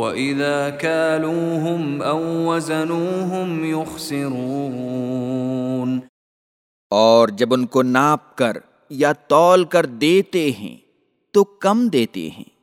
وَإِذَا كَالُوهُمْ أَوْ وَزَنُوهُمْ يُخْسِرُونَ اور جب ان کو ناپ کر یا تول کر دیتے ہیں، تو کم دیتے ہیں۔